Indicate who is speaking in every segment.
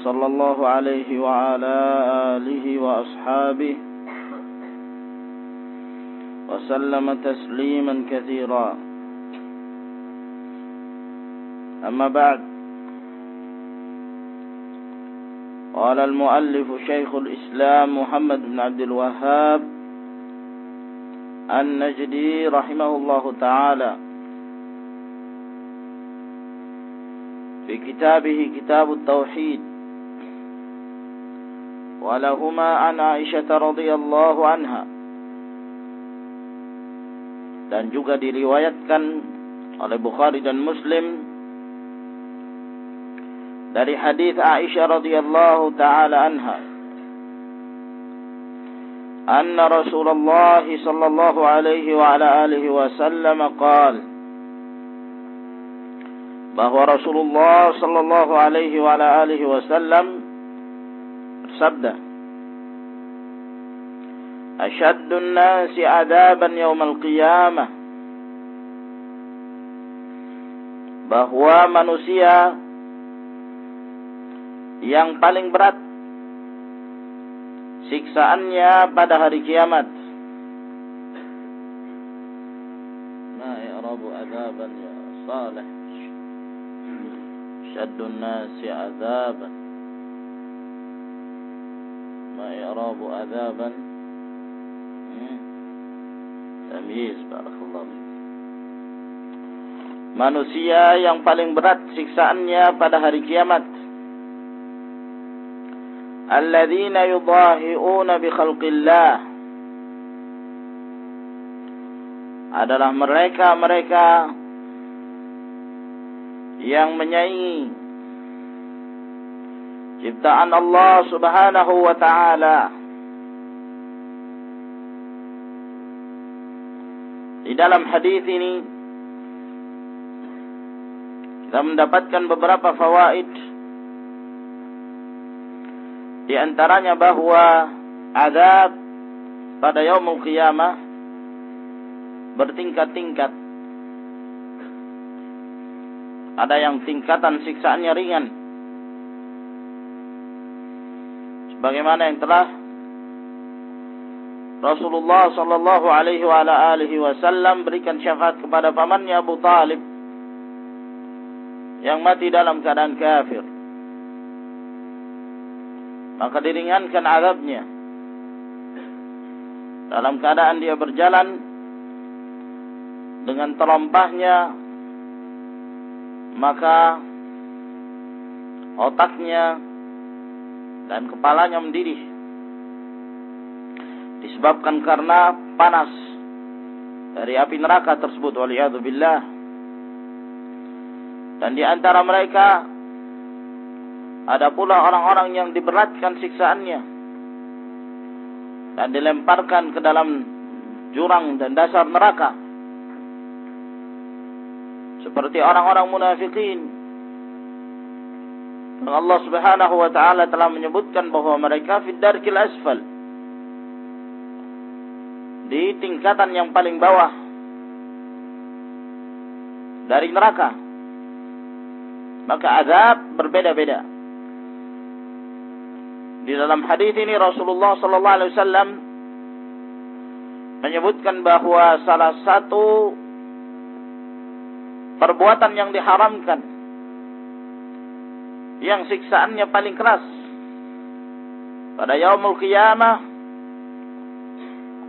Speaker 1: وصلى الله عليه وعلى آله وأصحابه وسلم تسليما كثيرا. أما بعد قال المؤلف شيخ الإسلام محمد بن عبد الوهاب النجدي رحمه الله تعالى في كتابه كتاب التوحيد. ولهما عن عائشة رضي الله عنها dan juga diriwayatkan oleh Bukhari dan Muslim dari hadis Aisyah radhiyallahu taala anha رسول الله صلى الله عليه وعلى آله وسلم قال bahwa Rasulullah sallallahu alaihi wa ala alihi wasallam bersabda Ashaddun nasi adaban yaumal qiyamah bahwa manusia yang paling berat siksaannya pada hari kiamat. Ma i'rabu adaban ya salih. Shaddun nasi adaban. I'rabu adaban. Tamyiz barakallahu Manusia yang paling berat siksaannya pada hari kiamat. alladzina yudahi'una bi khalqillah adalah mereka-mereka yang menyaingi ciptaan Allah Subhanahu wa taala di dalam hadis ini kita mendapatkan beberapa fawaid di antaranya bahwa azab pada yaumul qiyamah bertingkat-tingkat. Ada yang tingkatan siksaannya ringan. Sebagaimana yang telah Rasulullah sallallahu alaihi wa ala alihi wasallam berikan syafaat kepada pamannya Abu Talib yang mati dalam keadaan kafir. Maka diringankan azabnya. Dalam keadaan dia berjalan dengan terompahnya maka otaknya dan kepalanya mendidih disebabkan karena panas dari api neraka tersebut waliyadzubillah dan di antara mereka ada pula orang-orang yang diberatkan siksaannya dan dilemparkan ke dalam jurang dan dasar neraka. Seperti orang-orang munafikin. Allah Subhanahu wa taala telah menyebutkan bahwa mereka fid darkil asfal. Di tingkatan yang paling bawah dari neraka. Maka azab berbeda-beda. Di dalam hadis ini Rasulullah sallallahu alaihi wasallam menyebutkan bahwa salah satu perbuatan yang diharamkan yang siksaannya paling keras. Pada yaumul qiyamah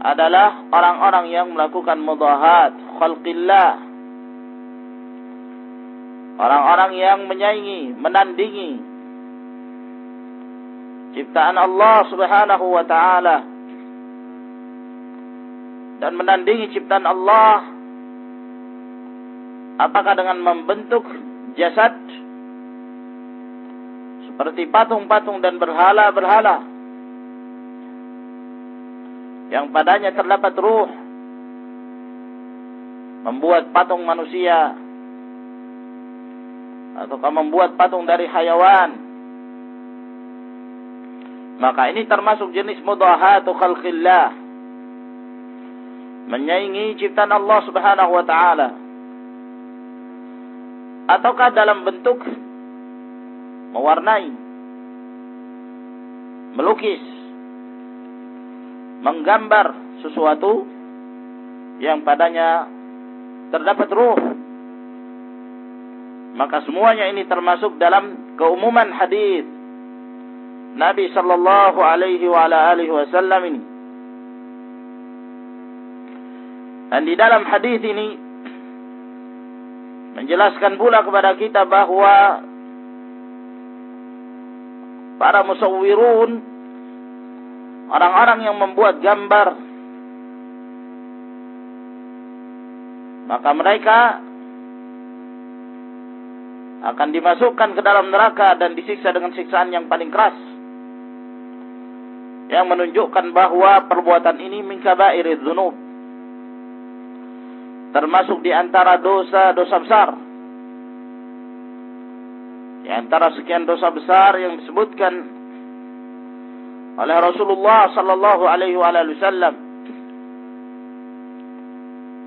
Speaker 1: adalah orang-orang yang melakukan mudahat khalqillah. Orang-orang yang menyaingi menandingi ciptaan Allah Subhanahu wa taala dan menandingi ciptaan Allah apakah dengan membentuk jasad seperti patung-patung dan berhala-berhala. Yang padanya terdapat ruh. Membuat patung manusia. Ataukah membuat patung dari hayawan. Maka ini termasuk jenis mudahatu khalqillah. Menyaingi ciptaan Allah Subhanahu wa taala. Ataukah dalam bentuk mewarnai melukis menggambar sesuatu yang padanya terdapat ruh. Maka semuanya ini termasuk dalam keumuman hadis Nabi sallallahu alaihi wasallam ini. Dan di dalam hadis ini menjelaskan pula kepada kita bahwa para musawwirun orang-orang yang membuat gambar. Maka mereka akan dimasukkan ke dalam neraka dan disiksa dengan siksaan yang paling keras. Yang menunjukkan bahwa perbuatan ini min kaba'iriz dzunub termasuk di antara dosa-dosa besar di antara sekian dosa besar yang disebutkan oleh Rasulullah sallallahu alaihi wasallam.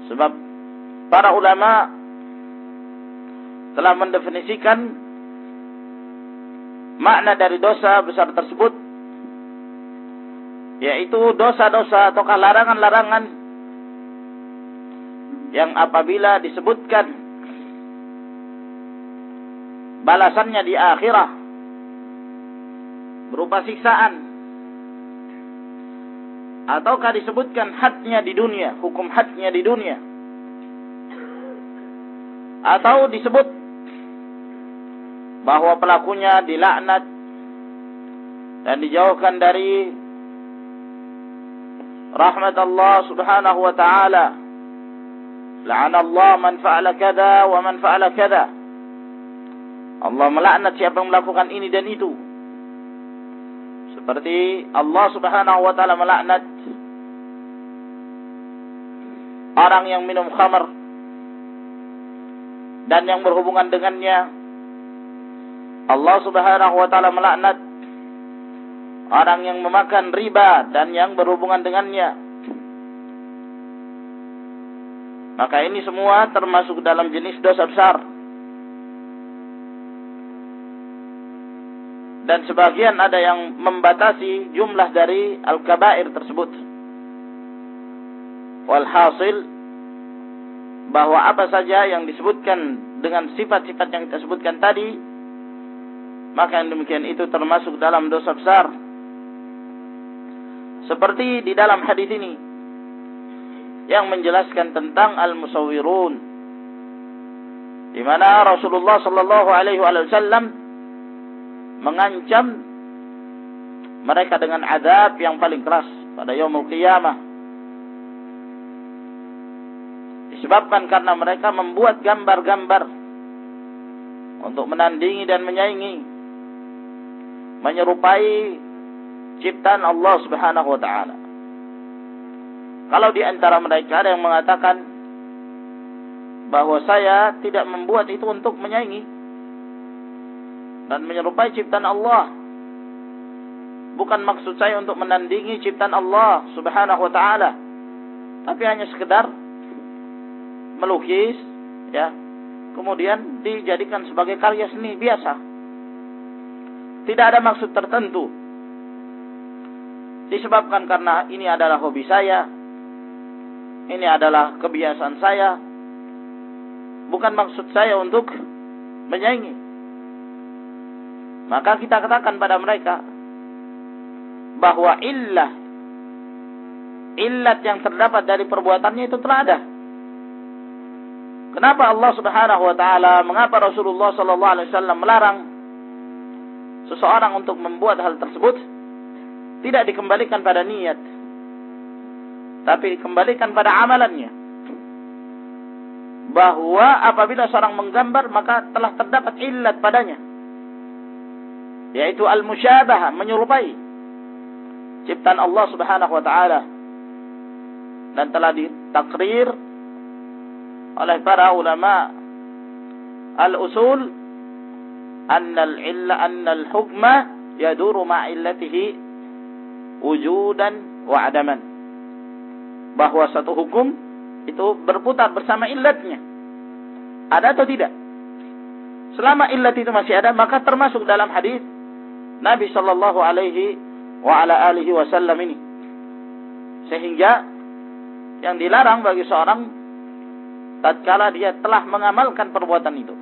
Speaker 1: Sebab para ulama telah mendefinisikan makna dari dosa besar tersebut yaitu dosa-dosa atau larangan-larangan yang apabila disebutkan balasannya di akhirat berupa siksaan ataukah disebutkan hadnya di dunia, hukum hadnya di dunia atau disebut bahwa pelakunya dilaknat dan dijauhkan dari rahmat Allah Subhanahu wa taala. Allah man fa'ala kada wa man fa'ala kada. Allah melaknat siapa yang melakukan ini dan itu. Seperti Allah Subhanahu wa taala melaknat orang yang minum khamar dan yang berhubungan dengannya. Allah Subhanahu wa taala melaknat orang yang memakan riba dan yang berhubungan dengannya. Maka ini semua termasuk dalam jenis dosa besar. Dan sebagian ada yang membatasi jumlah dari al-kabair tersebut. Walhasil bahwa apa saja yang disebutkan dengan sifat-sifat yang kita sebutkan tadi maka yang demikian itu termasuk dalam dosa besar seperti di dalam hadis ini yang menjelaskan tentang al-musawwirun di mana Rasulullah sallallahu alaihi wasallam mengancam mereka dengan azab yang paling keras pada yaumul qiyamah disebabkan karena mereka membuat gambar-gambar untuk menandingi dan menyaingi menyerupai ciptaan Allah Subhanahu wa taala. Kalau di antara mereka ada yang mengatakan bahwa saya tidak membuat itu untuk menyaingi dan menyerupai ciptaan Allah. Bukan maksud saya untuk menandingi ciptaan Allah Subhanahu wa taala. Tapi hanya sekedar melukis ya. Kemudian dijadikan sebagai karya seni biasa. Tidak ada maksud tertentu disebabkan karena ini adalah hobi saya, ini adalah kebiasaan saya, bukan maksud saya untuk menyaingi. Maka kita katakan pada mereka bahwa illah illat yang terdapat dari perbuatannya itu telah ada. Kenapa Allah Subhanahu wa taala, mengapa Rasulullah sallallahu alaihi wasallam melarang seseorang untuk membuat hal tersebut? tidak dikembalikan pada niat tapi dikembalikan pada amalannya bahwa apabila seorang menggambar maka telah terdapat illat padanya yaitu al-musyabahah menyerupai ciptaan Allah Subhanahu wa taala. Dan telah ditakrir oleh para ulama al-usul anna al-illa anna al-hukma yaduru ma'illatihi wujudan wa adaman. Bahwa satu hukum itu berputar bersama illatnya. Ada atau tidak? Selama illat itu masih ada maka termasuk dalam hadis Nabi sallallahu alaihi wa ala alihi wasallam ini sehingga yang dilarang bagi seorang tatkala dia telah mengamalkan perbuatan itu.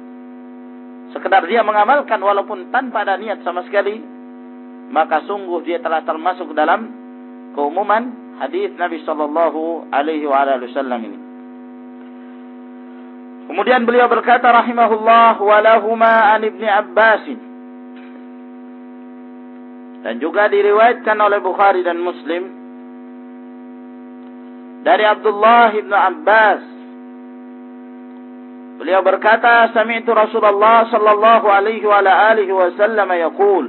Speaker 1: Sekedar dia mengamalkan walaupun tanpa ada niat sama sekali, maka sungguh dia telah termasuk dalam keumuman hadis Nabi sallallahu alaihi wasallam ini. Kemudian beliau berkata rahimahullah walahuma an ibni Abbas dan juga diriwayatkan oleh Bukhari dan Muslim dari Abdullah bin Abbas. Beliau berkata sami'tu Rasulullah sallallahu alaihi wa alihi wasallam yaqul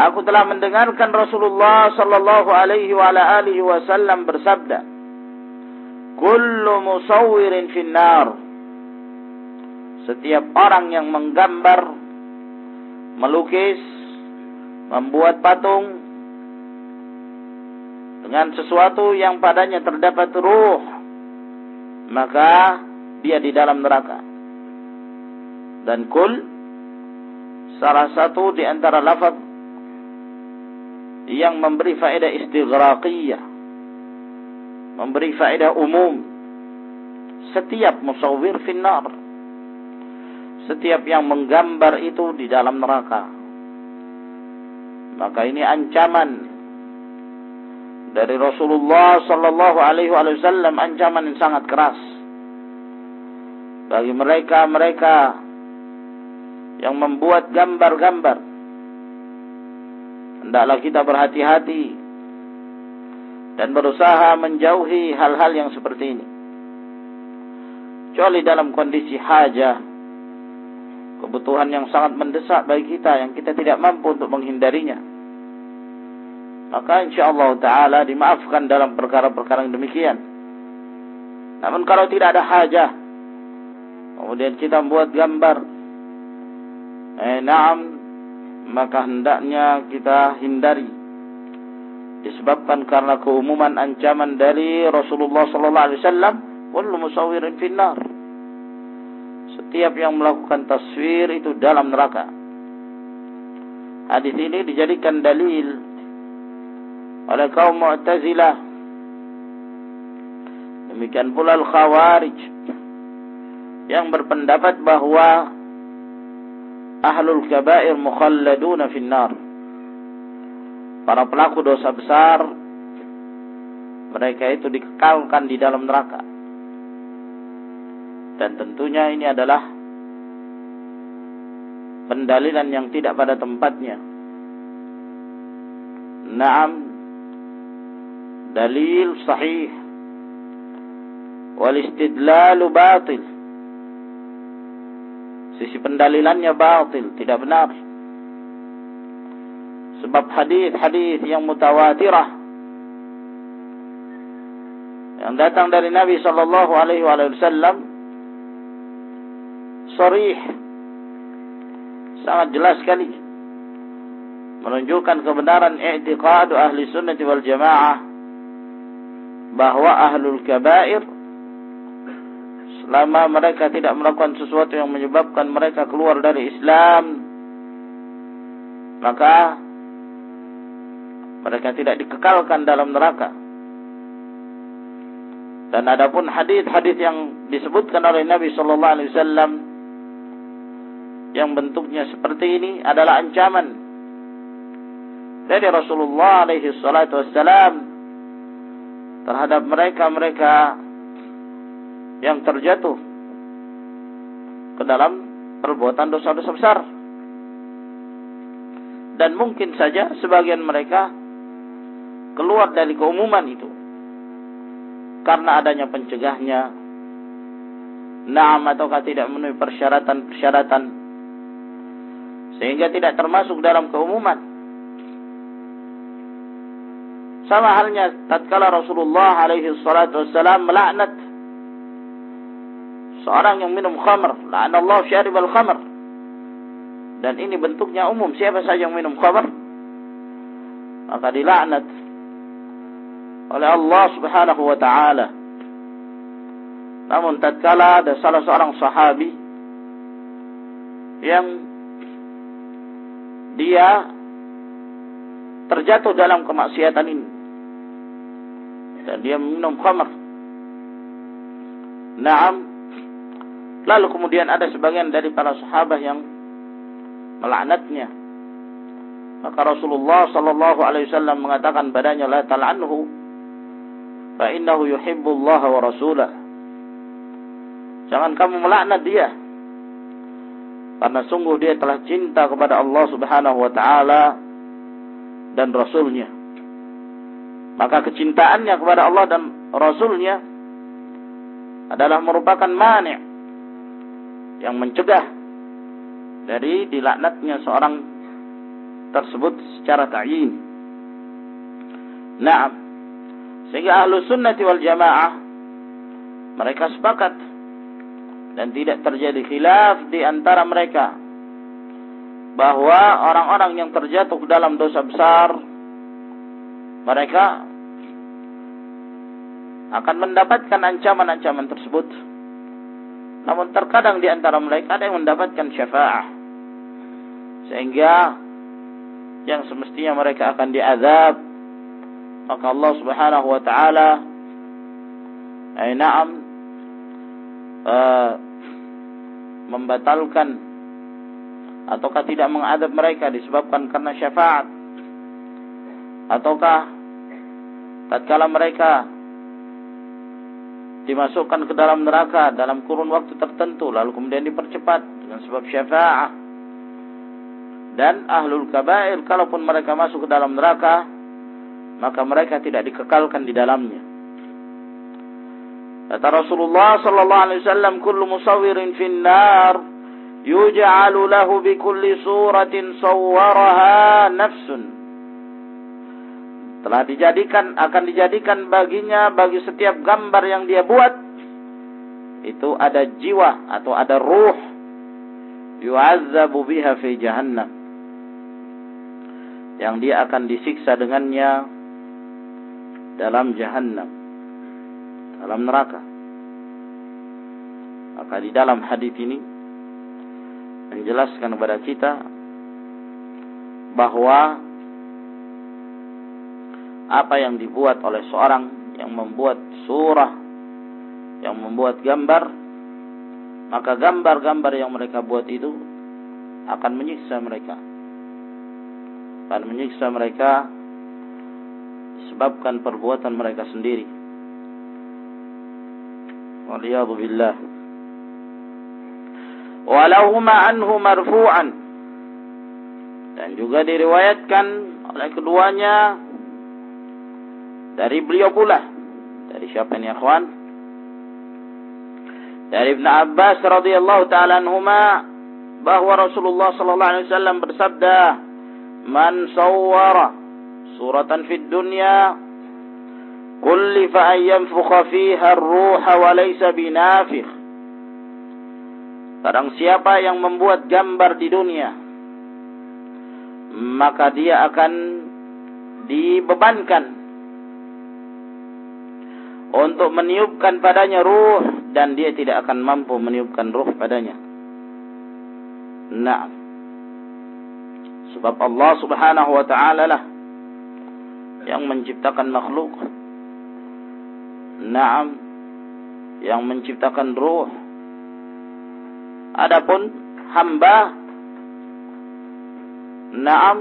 Speaker 1: Aku telah mendengarkan Rasulullah sallallahu alaihi wa alihi wasallam bersabda Kullu musawwirin finnar Setiap orang yang menggambar melukis membuat patung dengan sesuatu yang padanya terdapat ruh maka dia di dalam neraka. Dan kul salah satu di antara lafaz yang memberi faedah istighraqiyah memberi faedah umum setiap musawwir finnar setiap yang menggambar itu di dalam neraka maka ini ancaman dari Rasulullah sallallahu alaihi wasallam ancaman yang sangat keras. Bagi mereka-mereka yang membuat gambar-gambar hendaklah kita berhati-hati dan berusaha menjauhi hal-hal yang seperti ini. Kecuali dalam kondisi hajah kebutuhan yang sangat mendesak bagi kita yang kita tidak mampu untuk menghindarinya maka insya Allah Taala dimaafkan dalam perkara-perkara yang demikian. Namun kalau tidak ada hajah, kemudian kita membuat gambar, eh, naam, maka hendaknya kita hindari. Disebabkan karena keumuman ancaman dari Rasulullah Sallallahu Alaihi Wasallam, kullu musawirin finnar. Setiap yang melakukan taswir itu dalam neraka. Hadis ini dijadikan dalil oleh kaum Mu'tazilah. Demikian pula Al-Khawarij yang berpendapat bahwa ahlul kabair mukhalladuna finnar. Para pelaku dosa besar mereka itu dikekalkan di dalam neraka. Dan tentunya ini adalah pendalilan yang tidak pada tempatnya. Naam. Dalil sahih. Wal istidlalu batil. Sisi pendalilannya batil tidak benar. Sebab hadis-hadis yang mutawatirah yang datang dari Nabi sallallahu alaihi wasallam sharih sangat jelas sekali. Menunjukkan kebenaran i'tiqad ahli sunnah wal jamaah bahwa ahlul kabair selama mereka tidak melakukan sesuatu yang menyebabkan mereka keluar dari Islam maka mereka tidak dikekalkan dalam neraka. Dan adapun hadis-hadis yang disebutkan oleh Nabi sallallahu alaihi wasallam yang bentuknya seperti ini adalah ancaman dari Rasulullah alaihi salatu wassalam terhadap mereka-mereka yang terjatuh ke dalam perbuatan dosa-dosa besar. Dan mungkin saja sebagian mereka keluar dari keumuman itu karena adanya pencegahnya naam ataukah tidak memenuhi persyaratan-persyaratan Sehingga tidak termasuk dalam keumuman. Sama halnya tatkala Rasulullah alaihi salatu wassalam melaknat seorang yang minum khamr. La'anallahu syaribal khamr. Dan ini bentuknya umum. Siapa saja yang minum khamr, maka dilaknat oleh Allah Subhanahu wa taala. Namun tatkala ada salah seorang sahabi yang dia terjatuh dalam kemaksiatan ini dan dia minum khamr. Naam. Lalu kemudian ada sebagian dari para sahabat yang melaknatnya. Maka Rasulullah sallallahu alaihi wasallam mengatakan padanya la tal'anhu fa innahu yuhibbullaha wa rasulah. Jangan kamu melaknat dia. Karena sungguh dia telah cinta kepada Allah Subhanahu wa taala dan rasulnya. Maka kecintaannya kepada Allah dan rasulnya adalah merupakan mani' yang mencegah dari dilaknatnya seorang tersebut secara ta'yin. Naam. Sehingga ahlu sunnati wal jamaah mereka sepakat dan tidak terjadi khilaf di antara mereka bahwa orang-orang yang terjatuh dalam dosa besar mereka akan mendapatkan ancaman-ancaman tersebut. Namun terkadang di antara mereka ada yang mendapatkan syafaat. Sehingga yang semestinya mereka akan diazab. Maka Allah Subhanahu wa taala ay na'am uh, membatalkan ataukah tidak mengadab mereka disebabkan karena syafaat? Ataukah tatkala mereka dimasukkan ke dalam neraka dalam kurun waktu tertentu lalu kemudian dipercepat dengan sebab syafaat? Dan ahlul kabair kalaupun mereka masuk ke dalam neraka maka mereka tidak dikekalkan di dalamnya kata Rasulullah sallallahu alaihi wasallam kullu musawwirin fin nar yuj'alu lahu bi kulli suratin sawwaraha nafsun. Telah dijadikan akan dijadikan baginya bagi setiap gambar yang dia buat itu ada jiwa atau ada ruh yu'azzabu biha fi jahannam. Yang dia akan disiksa dengannya dalam jahannam dalam neraka maka di dalam hadis ini menjelaskan kepada kita bahwa apa yang dibuat oleh seorang yang membuat surah, yang membuat gambar, maka gambar-gambar yang mereka buat itu akan menyiksa mereka. Akan menyiksa mereka disebabkan perbuatan mereka sendiri. Waliyadu billah. Walahuma anhu marfu'an. Dan juga diriwayatkan oleh keduanya dari beliau pula. Dari siapa ini akhwan? Dari Ibn Abbas radhiyallahu taala anhuma bahwa Rasulullah sallallahu alaihi wasallam bersabda, "Man sawwara suratan fid dunya an yanfukha fiha ar-ruh wa laysa binafikh." Barang siapa yang membuat gambar di dunia, maka dia akan dibebankan untuk meniupkan padanya ruh dan dia tidak akan mampu meniupkan ruh padanya. Nah, sebab Allah Subhanahu wa taala lah yang menciptakan makhluk. Naam, yang menciptakan ruh. Adapun hamba Naam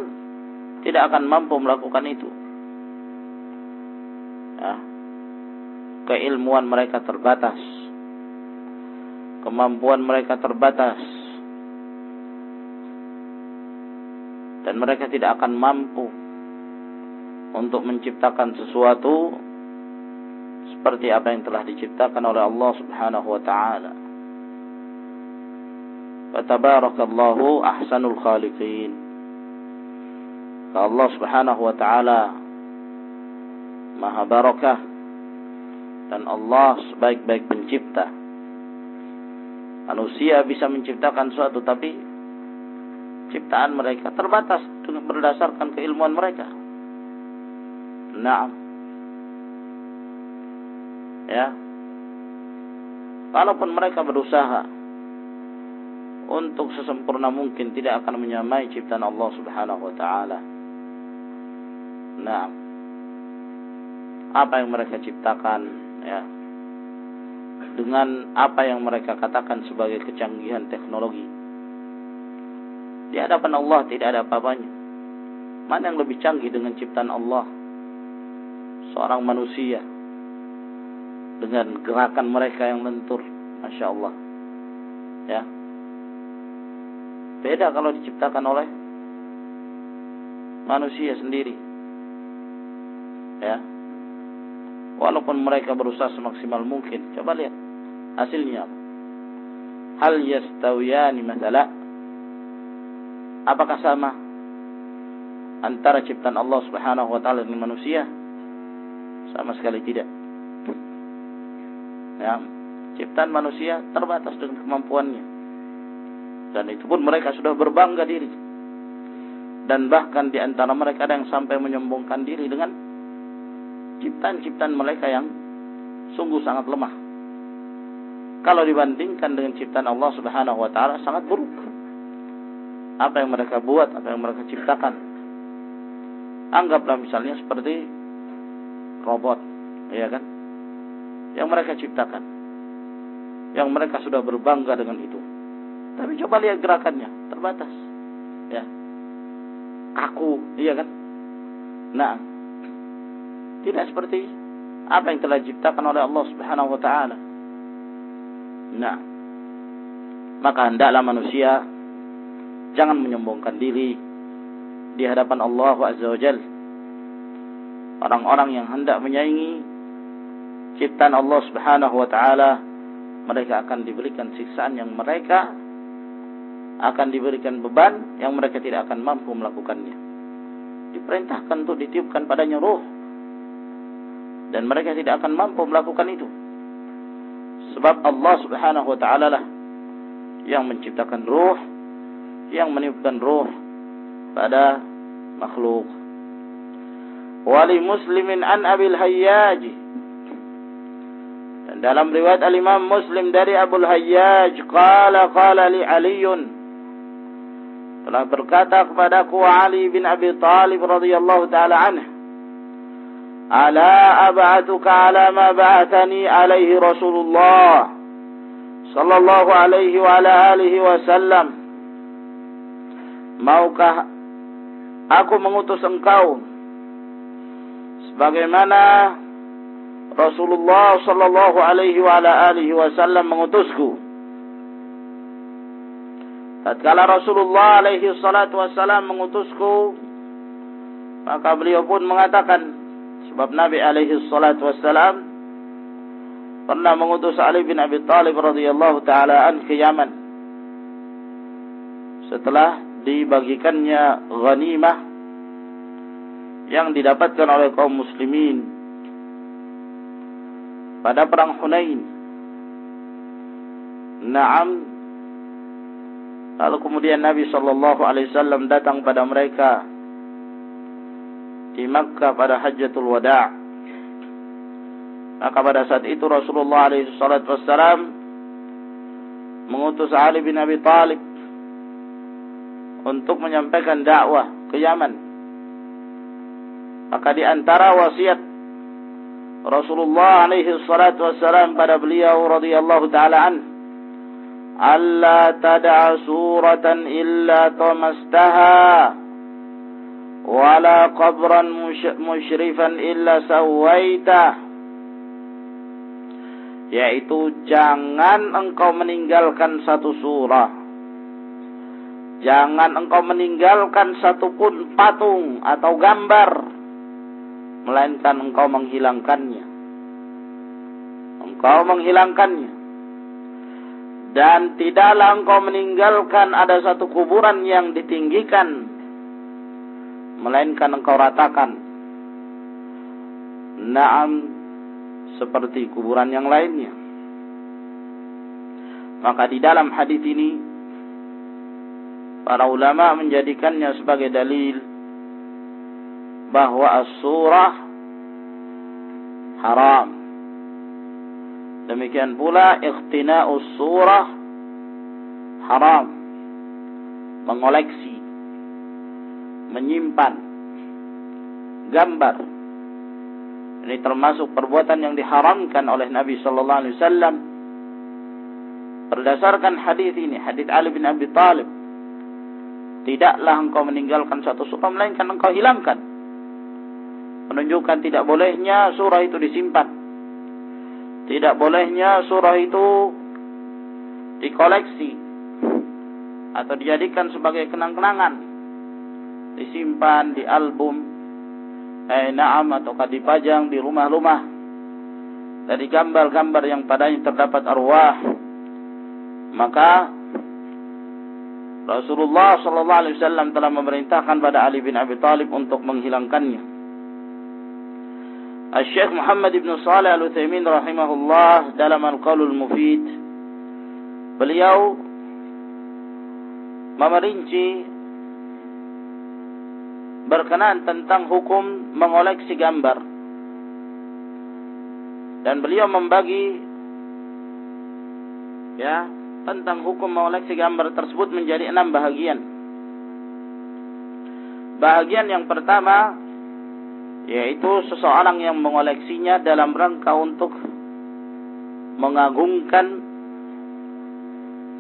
Speaker 1: tidak akan mampu melakukan itu. Ya, keilmuan mereka terbatas. Kemampuan mereka terbatas. Dan mereka tidak akan mampu untuk menciptakan sesuatu seperti apa yang telah diciptakan oleh Allah Subhanahu wa taala. Fatabarakallahu ahsanul khaliqin. Allah Subhanahu wa taala Maha barakah dan Allah sebaik-baik pencipta. Manusia bisa menciptakan suatu tapi ciptaan mereka terbatas dengan berdasarkan keilmuan mereka. Naam. Ya. Walaupun mereka berusaha untuk sesempurna mungkin tidak akan menyamai ciptaan Allah Subhanahu wa taala. Nah, apa yang mereka ciptakan ya dengan apa yang mereka katakan sebagai kecanggihan teknologi. Di hadapan Allah tidak ada apa-apanya. Mana yang lebih canggih dengan ciptaan Allah? Seorang manusia dengan gerakan mereka yang lentur, masya Allah. Ya, beda kalau diciptakan oleh manusia sendiri. Ya, walaupun mereka berusaha semaksimal mungkin. Coba lihat hasilnya. Hal yastawiyani masalah apakah sama antara ciptaan Allah Subhanahu wa taala dengan manusia? Sama sekali tidak. Ya, ciptaan manusia terbatas dengan kemampuannya. Dan itu pun mereka sudah berbangga diri. Dan bahkan di antara mereka ada yang sampai menyombongkan diri dengan ciptaan-ciptaan mereka yang sungguh sangat lemah. Kalau dibandingkan dengan ciptaan Allah Subhanahu wa taala sangat buruk. Apa yang mereka buat, apa yang mereka ciptakan. Anggaplah misalnya seperti robot, ya kan? Yang mereka ciptakan. Yang mereka sudah berbangga dengan itu. Tapi coba lihat gerakannya, terbatas. Ya. Kaku, iya kan? Nah, tidak seperti apa yang telah diciptakan oleh Allah Subhanahu wa taala. Nah, maka hendaklah manusia jangan menyombongkan diri di hadapan Allah Azza wa Jal. Orang-orang yang hendak menyaingi ciptaan Allah Subhanahu wa taala, mereka akan diberikan siksaan yang mereka akan diberikan beban yang mereka tidak akan mampu melakukannya. Diperintahkan untuk ditiupkan padanya roh dan mereka tidak akan mampu melakukan itu. Sebab Allah Subhanahu wa taala lah yang menciptakan ruh, yang meniupkan ruh pada makhluk. Wali Muslimin an Abil Hayyaj dalam riwayat al-Imam Muslim dari Abu Hayyaj, qala qala li Aliun telah berkata kepadaku Ali bin Abi Talib radhiyallahu taala anhu Ala ab'atuka ala ma ba'athani alaihi Rasulullah sallallahu alaihi wa ala alihi wa sallam. Maukah aku mengutus engkau? Sebagaimana Rasulullah sallallahu alaihi wa alihi wasallam mengutusku. Tatkala Rasulullah alaihi salatu wasallam mengutusku, maka beliau pun mengatakan, Sebab Nabi alaihi salatu wassalam pernah mengutus Ali bin Abi Thalib radhiyallahu taala an ke Yaman. Setelah dibagikannya ghanimah yang didapatkan oleh kaum muslimin pada perang Hunain. Naam Lalu kemudian Nabi sallallahu alaihi wasallam datang pada mereka di Makkah pada Hajjatul Wada'. Maka pada saat itu Rasulullah alaihi wassalam mengutus Ali bin Abi Talib untuk menyampaikan dakwah ke Yaman. Maka di antara wasiat Rasulullah alaihi salatu wassalam pada beliau radhiyallahu taala an. Alla tad'a suratan illa tamastaha. Wala qabran musyrifan illa sawaita. Yaitu jangan engkau meninggalkan satu surah. Jangan engkau meninggalkan satupun patung atau gambar melainkan engkau menghilangkannya. Engkau menghilangkannya. Dan tidaklah engkau meninggalkan ada satu kuburan yang ditinggikan melainkan engkau ratakan. Naam seperti kuburan yang lainnya. Maka di dalam hadis ini para ulama menjadikannya sebagai dalil bahwa as-surah haram Demikian pula ikhtina'us surah haram. Mengoleksi. Menyimpan. Gambar. Ini termasuk perbuatan yang diharamkan oleh Nabi sallallahu alaihi wasallam. Berdasarkan hadis ini, hadis Ali bin Abi Thalib, tidaklah engkau meninggalkan satu surah melainkan engkau hilangkan. Menunjukkan tidak bolehnya surah itu disimpan tidak bolehnya surah itu dikoleksi atau dijadikan sebagai kenang-kenangan, disimpan di album, eh naam ataukah dipajang di rumah-rumah dari gambar-gambar yang padanya terdapat arwah. Maka Rasulullah sallallahu alaihi wasallam telah memerintahkan pada Ali bin Abi Thalib untuk menghilangkannya. Syekh Muhammad ibn Salih al-Uthaymin rahimahullah dalam Al-Qawlul Mufid. Beliau memerinci berkenaan tentang hukum mengoleksi gambar. Dan beliau membagi ya tentang hukum mengoleksi gambar tersebut menjadi enam bahagian. Bahagian yang pertama yaitu seseorang yang mengoleksinya dalam rangka untuk mengagungkan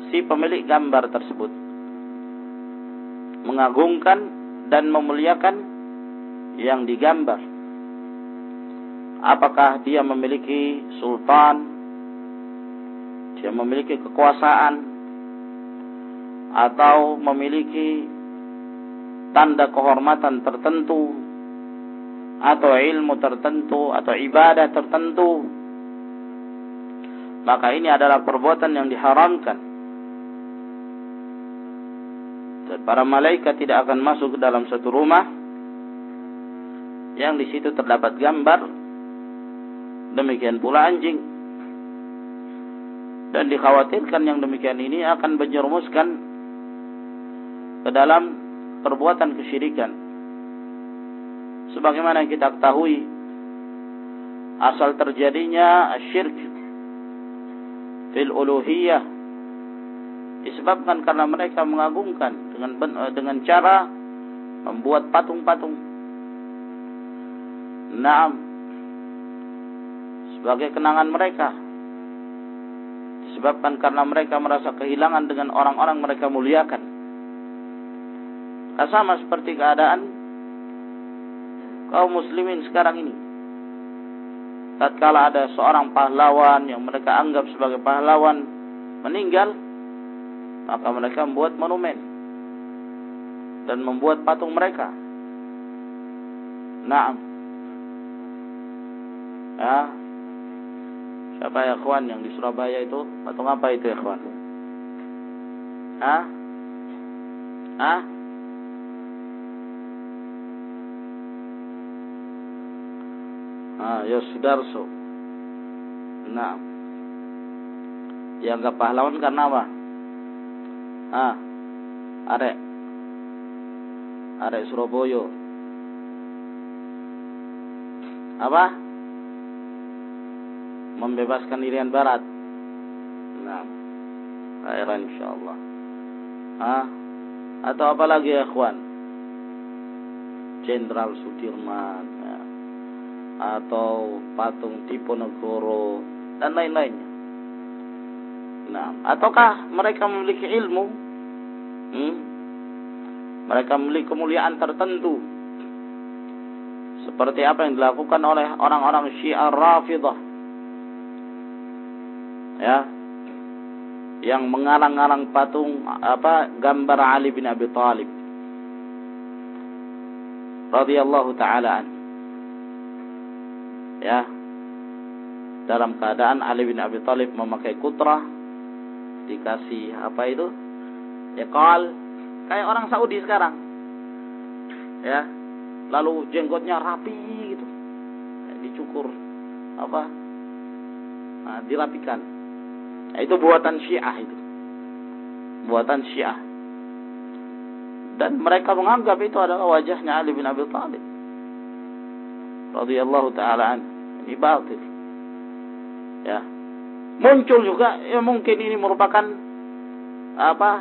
Speaker 1: si pemilik gambar tersebut. Mengagungkan dan memuliakan yang digambar. Apakah dia memiliki sultan? Dia memiliki kekuasaan? Atau memiliki tanda kehormatan tertentu atau ilmu tertentu atau ibadah tertentu. Maka ini adalah perbuatan yang diharamkan. Dan para malaikat tidak akan masuk ke dalam satu rumah yang di situ terdapat gambar. Demikian pula anjing. Dan dikhawatirkan yang demikian ini akan menjerumuskan ke dalam perbuatan kesyirikan sebagaimana kita ketahui asal terjadinya syirk fil uluhiyah disebabkan karena mereka mengagungkan dengan dengan cara membuat patung-patung. Naam. Sebagai kenangan mereka. Disebabkan karena mereka merasa kehilangan dengan orang-orang mereka muliakan. Sama seperti keadaan kaum muslimin sekarang ini. Tatkala ada seorang pahlawan yang mereka anggap sebagai pahlawan meninggal, maka mereka membuat monumen dan membuat patung mereka. Naam. Ya. Siapa ya kawan yang di Surabaya itu? Patung apa itu ya kawan? Hah? Hah? Ah, ya Sudarso. Nah. Yang gak pahlawan karena apa? Ah. Arek. Arek Surabaya. Apa? Membebaskan Irian Barat. Nah. Khairan insyaallah. Ah. Atau apa lagi ya, kawan? Jenderal Sudirman atau patung Diponegoro dan lain-lainnya. Nah, ataukah mereka memiliki ilmu? Hmm? Mereka memiliki kemuliaan tertentu. Seperti apa yang dilakukan oleh orang-orang Syiah Rafidah. Ya. Yang mengarang-arang patung apa gambar Ali bin Abi Thalib radhiyallahu taala anhu ya. Dalam keadaan Ali bin Abi Thalib memakai kutra dikasih apa itu? Ekol kayak orang Saudi sekarang. Ya. Lalu jenggotnya rapi gitu. Dicukur apa? Nah, dirapikan. Nah, itu buatan Syiah itu. Buatan Syiah. Dan mereka menganggap itu adalah wajahnya Ali bin Abi Thalib radhiyallahu taala an. Ini batil. Ya. Muncul juga ya mungkin ini merupakan apa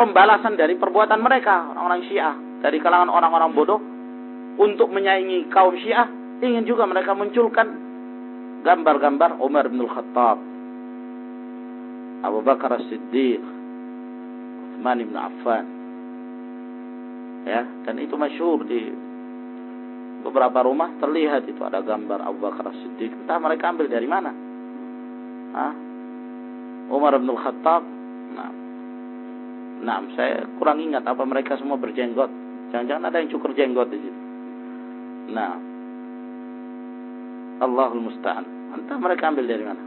Speaker 1: pembalasan dari perbuatan mereka orang-orang Syiah. Dari kalangan orang-orang bodoh untuk menyaingi kaum Syiah ingin juga mereka munculkan gambar-gambar Umar bin Khattab Abu Bakar As-Siddiq Uthman bin Affan. Ya dan itu masyhur di beberapa rumah terlihat itu ada gambar Abu Bakar Siddiq entah mereka ambil dari mana. Hah? Umar bin Khattab nah, nah saya kurang ingat apa mereka semua berjenggot. Jangan-jangan ada yang cukur jenggot di situ. Nah. Allahul Musta'an. Entah mereka ambil dari mana.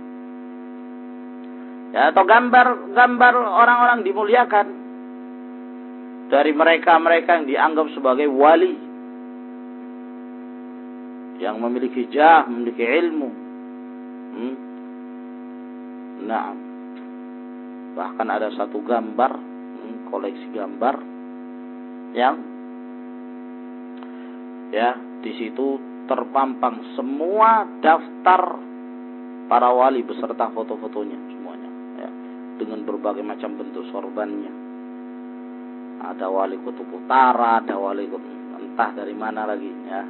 Speaker 1: Ya atau gambar gambar orang-orang dimuliakan. Dari mereka-mereka yang dianggap sebagai wali yang memiliki jah, memiliki ilmu. Hmm? Nah, bahkan ada satu gambar, hmm, koleksi gambar yang ya di situ terpampang semua daftar para wali beserta foto-fotonya semuanya ya dengan berbagai macam bentuk sorbannya ada wali kutub utara, ada wali kutub entah dari mana lagi ya.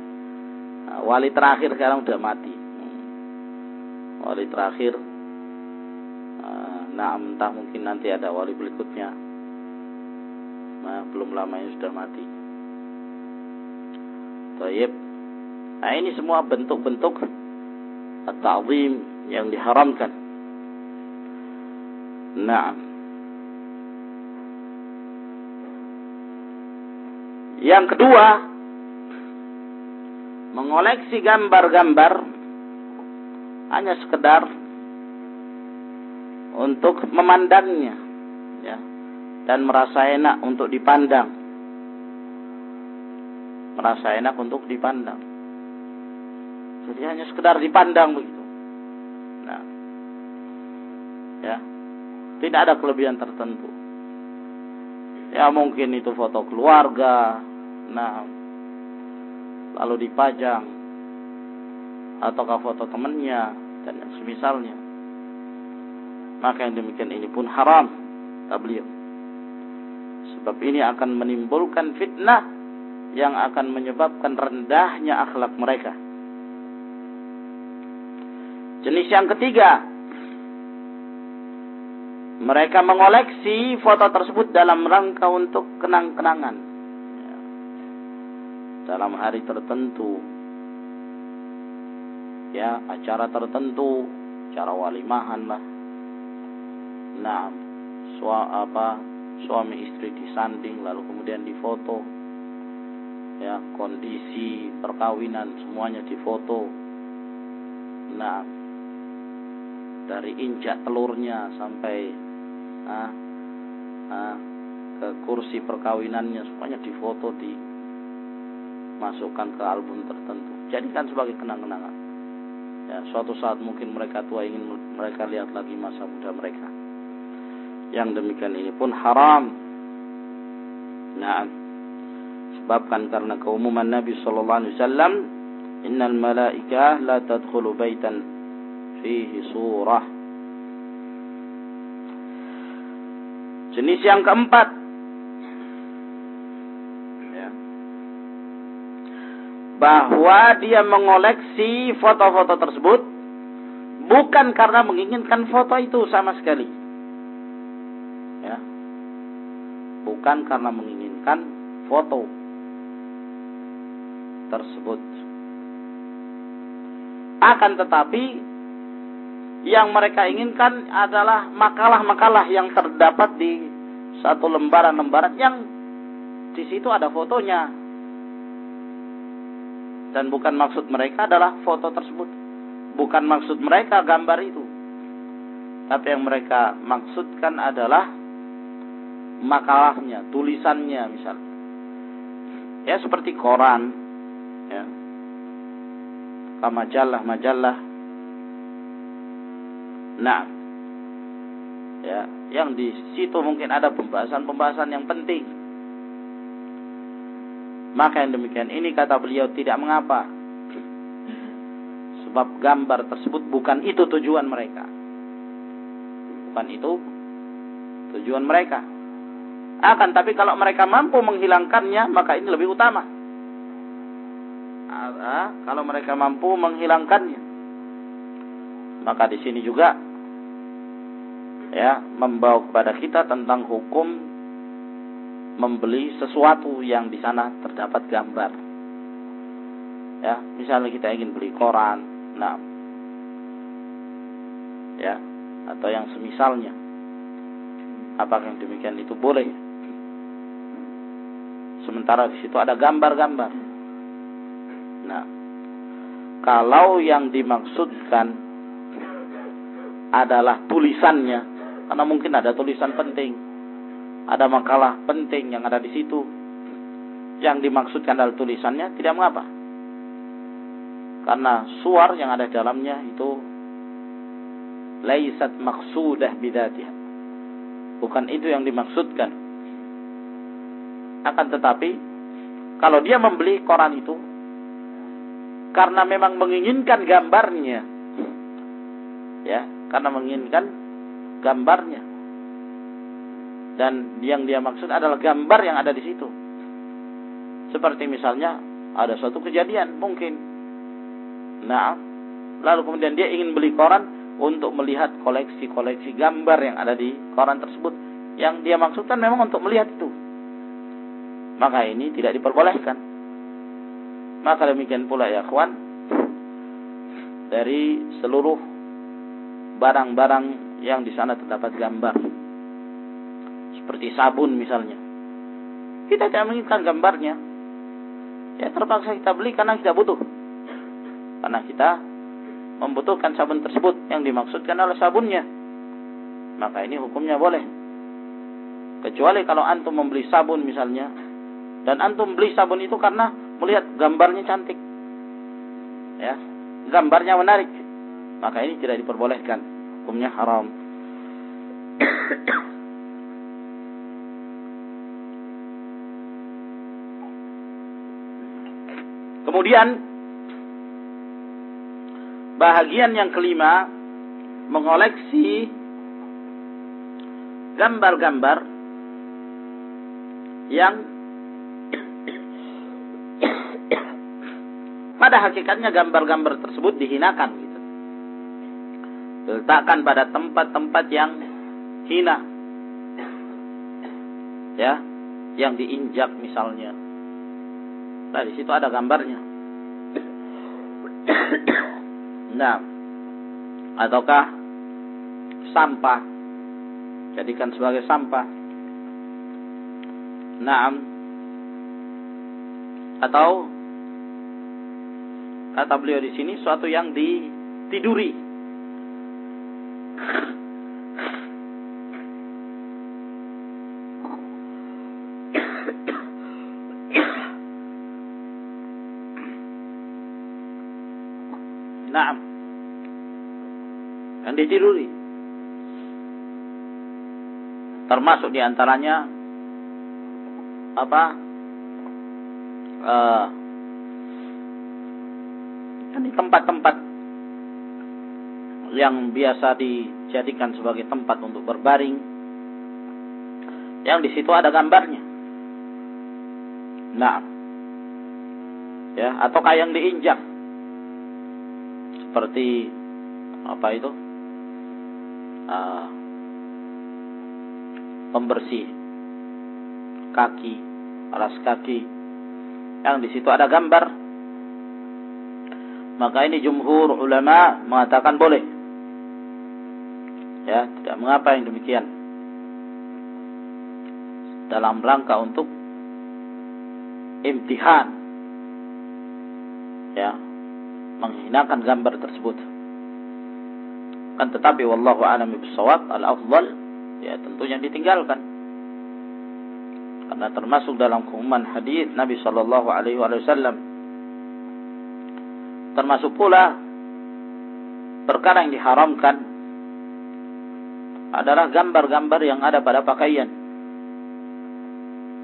Speaker 1: Nah, wali terakhir sekarang sudah mati. Wali terakhir nah entah mungkin nanti ada wali berikutnya. Nah, belum lamanya sudah mati. Taib. Nah, ini semua bentuk-bentuk at-ta'zim yang diharamkan. Nah, Yang kedua, mengoleksi gambar-gambar hanya sekedar untuk memandangnya ya dan merasa enak untuk dipandang. Merasa enak untuk dipandang. Jadi hanya sekedar dipandang begitu. Nah ya tidak ada kelebihan tertentu. Ya mungkin itu foto keluarga. Nah lalu dipajang ataukah foto temannya dan yang semisalnya. Maka yang demikian ini pun haram tabliğ sebab ini akan menimbulkan fitnah yang akan menyebabkan rendahnya akhlak mereka. Jenis yang ketiga mereka mengoleksi foto tersebut dalam rangka untuk kenang-kenangan dalam hari tertentu. Ya acara tertentu cara walimahan lah. Nah sua, apa suami istri disanding lalu kemudian difoto. Ya kondisi perkawinan semuanya difoto. Nah dari injak telurnya sampai ah, ah, ke kursi perkawinannya semuanya difoto di masukkan ke album tertentu. Jadikan sebagai kenang-kenangan. Ya, suatu saat mungkin mereka tua ingin mereka lihat lagi masa muda mereka. Yang demikian ini pun haram. Nah, sebabkan karena keumuman Nabi sallallahu alaihi wasallam, "Innal malaikah la tadkhulu baitan fihi surah." Jenis yang keempat, bahwa dia mengoleksi foto-foto tersebut bukan karena menginginkan foto itu sama sekali. Ya. Bukan karena menginginkan foto tersebut. Akan tetapi yang mereka inginkan adalah makalah-makalah yang terdapat di satu lembaran-lembaran yang di situ ada fotonya, dan bukan maksud mereka adalah foto tersebut. Bukan maksud mereka gambar itu. Tapi yang mereka maksudkan adalah makalahnya, tulisannya misalnya. Ya seperti koran, ya. majalah-majalah. Nah, ya, yang di situ mungkin ada pembahasan-pembahasan yang penting. Maka yang demikian ini kata beliau tidak mengapa. Sebab gambar tersebut bukan itu tujuan mereka. Bukan itu tujuan mereka. Akan tapi kalau mereka mampu menghilangkannya, maka ini lebih utama. Ah, kalau mereka mampu menghilangkannya, maka di sini juga ya membawa kepada kita tentang hukum membeli sesuatu yang di sana terdapat gambar. Ya, misalnya kita ingin beli koran, nah, ya, atau yang semisalnya. Apakah yang demikian itu boleh? Sementara di situ ada gambar-gambar. Nah, kalau yang dimaksudkan adalah tulisannya, karena mungkin ada tulisan penting, ada makalah penting yang ada di situ, yang dimaksudkan adalah tulisannya, tidak mengapa. Karena suar yang ada di dalamnya itu laisat maksudah bidatiha. Bukan itu yang dimaksudkan akan tetapi kalau dia membeli koran itu karena memang menginginkan gambarnya ya, karena menginginkan gambarnya. Dan yang dia maksud adalah gambar yang ada di situ. Seperti misalnya ada suatu kejadian mungkin. Nah, lalu kemudian dia ingin beli koran untuk melihat koleksi-koleksi gambar yang ada di koran tersebut. Yang dia maksudkan memang untuk melihat itu maka ini tidak diperbolehkan. Maka demikian pula ya kawan dari seluruh barang-barang yang di sana terdapat gambar. Seperti sabun misalnya. Kita tidak menginginkan gambarnya. Ya terpaksa kita beli karena kita butuh. Karena kita membutuhkan sabun tersebut yang dimaksudkan oleh sabunnya. Maka ini hukumnya boleh. Kecuali kalau antum membeli sabun misalnya dan antum beli sabun itu karena melihat gambarnya cantik. Ya, gambarnya menarik. Maka ini tidak diperbolehkan. Hukumnya haram. Kemudian bahagian yang kelima mengoleksi gambar-gambar yang pada hakikatnya gambar-gambar tersebut dihinakan gitu. Diletakkan pada tempat-tempat yang hina. Ya, yang diinjak misalnya. Nah, di situ ada gambarnya. nah, ataukah sampah jadikan sebagai sampah. Nah, atau kata beliau di sini suatu yang ditiduri. Nah, ditiduri. Termasuk di antaranya apa? Uh, di tempat-tempat yang biasa dijadikan sebagai tempat untuk berbaring yang di situ ada gambarnya nah ya atau kayak yang diinjak seperti apa itu pembersih kaki alas kaki yang di situ ada gambar maka ini jumhur ulama mengatakan boleh. Ya, tidak mengapa yang demikian. Dalam rangka untuk imtihan. Ya, menghinakan gambar tersebut. Kan tetapi wallahu a'lam bissawab al-afdal ya tentunya ditinggalkan. Karena termasuk dalam keumuman hadis Nabi sallallahu alaihi wasallam. Termasuk pula perkara yang diharamkan adalah gambar-gambar yang ada pada pakaian.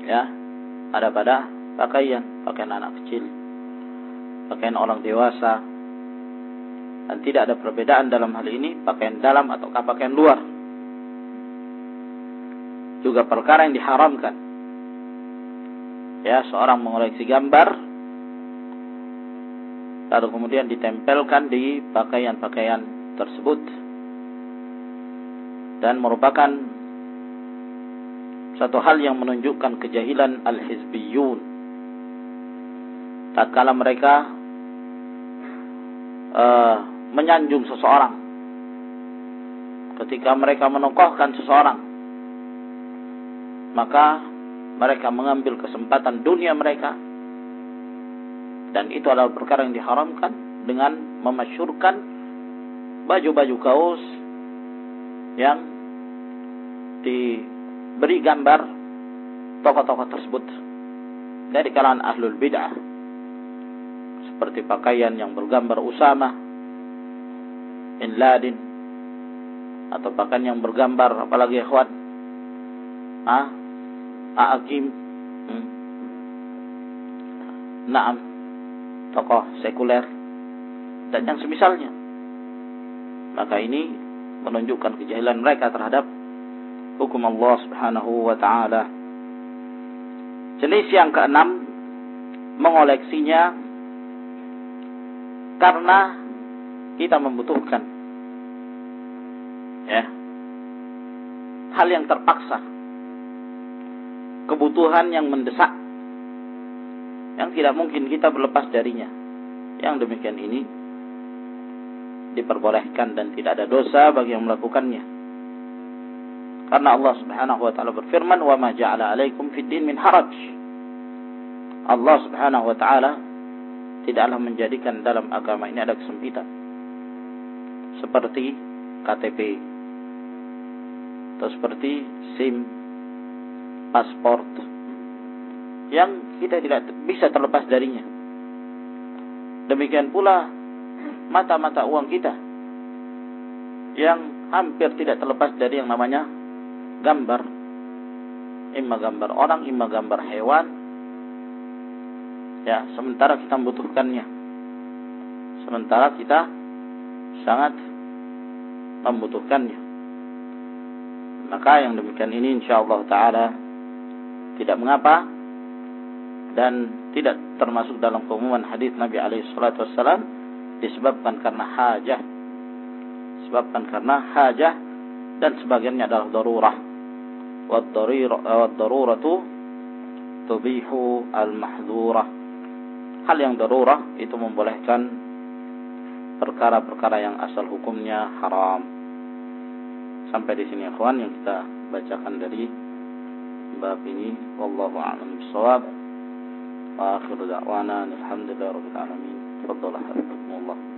Speaker 1: Ya ada pada pakaian pakaian anak kecil pakaian orang dewasa dan tidak ada perbedaan dalam hal ini pakaian dalam ataukah pakaian luar. Juga perkara yang diharamkan. Ya seorang mengoleksi gambar lalu kemudian ditempelkan di pakaian-pakaian tersebut. Dan merupakan satu hal yang menunjukkan kejahilan al-hizbiyun. Tatkala mereka uh, menyanjung seseorang. Ketika mereka menokohkan seseorang maka mereka mengambil kesempatan dunia mereka. Dan itu adalah perkara yang diharamkan dengan memasyurkan baju-baju kaos yang diberi gambar tokoh-tokoh tersebut dari kalangan ahlul bid'ah. Seperti pakaian yang bergambar Usama bin Laden atau pakaian yang bergambar apalagi ikhwan. Ah Aakim. Hmm. Naam. Tokoh sekuler. Dan yang semisalnya. Maka ini menunjukkan kejahilan mereka terhadap hukum Allah Subhanahu wa taala. Jenis yang keenam mengoleksinya karena kita membutuhkan. Ya. Hal yang terpaksa. Kebutuhan yang mendesak. Yang tidak mungkin kita berlepas darinya. Yang demikian ini diperbolehkan dan tidak ada dosa bagi yang melakukannya. Karena Allah Subhanahu wa taala berfirman wa ma ja'ala 'alaikum fid din min haraj. Allah Subhanahu wa taala tidaklah menjadikan dalam agama ini ada kesempitan. Seperti KTP atau seperti SIM, pasport yang kita tidak bisa terlepas darinya. Demikian pula mata-mata uang kita yang hampir tidak terlepas dari yang namanya gambar. Imma gambar orang, imma gambar hewan, ya sementara kita membutuhkannya sementara kita sangat membutuhkannya. Maka yang demikian ini insyaallah taala tidak mengapa dan tidak termasuk dalam keumuman hadis Nabi alaihi salatu wassalam disebabkan karena hajah. Disebabkan karena hajah dan sebagiannya adalah darurah. Wad daruratu tubihu al mahdhurah hal yang darurah itu membolehkan perkara-perkara yang asal hukumnya haram. Sampai di sini ikhwan yang kita bacakan dari bab ini wallahu a'lam bissawab. Wa akhiru da'wana alhamdulillahi rabbil alamin. Tafadhalu hafizakumullah.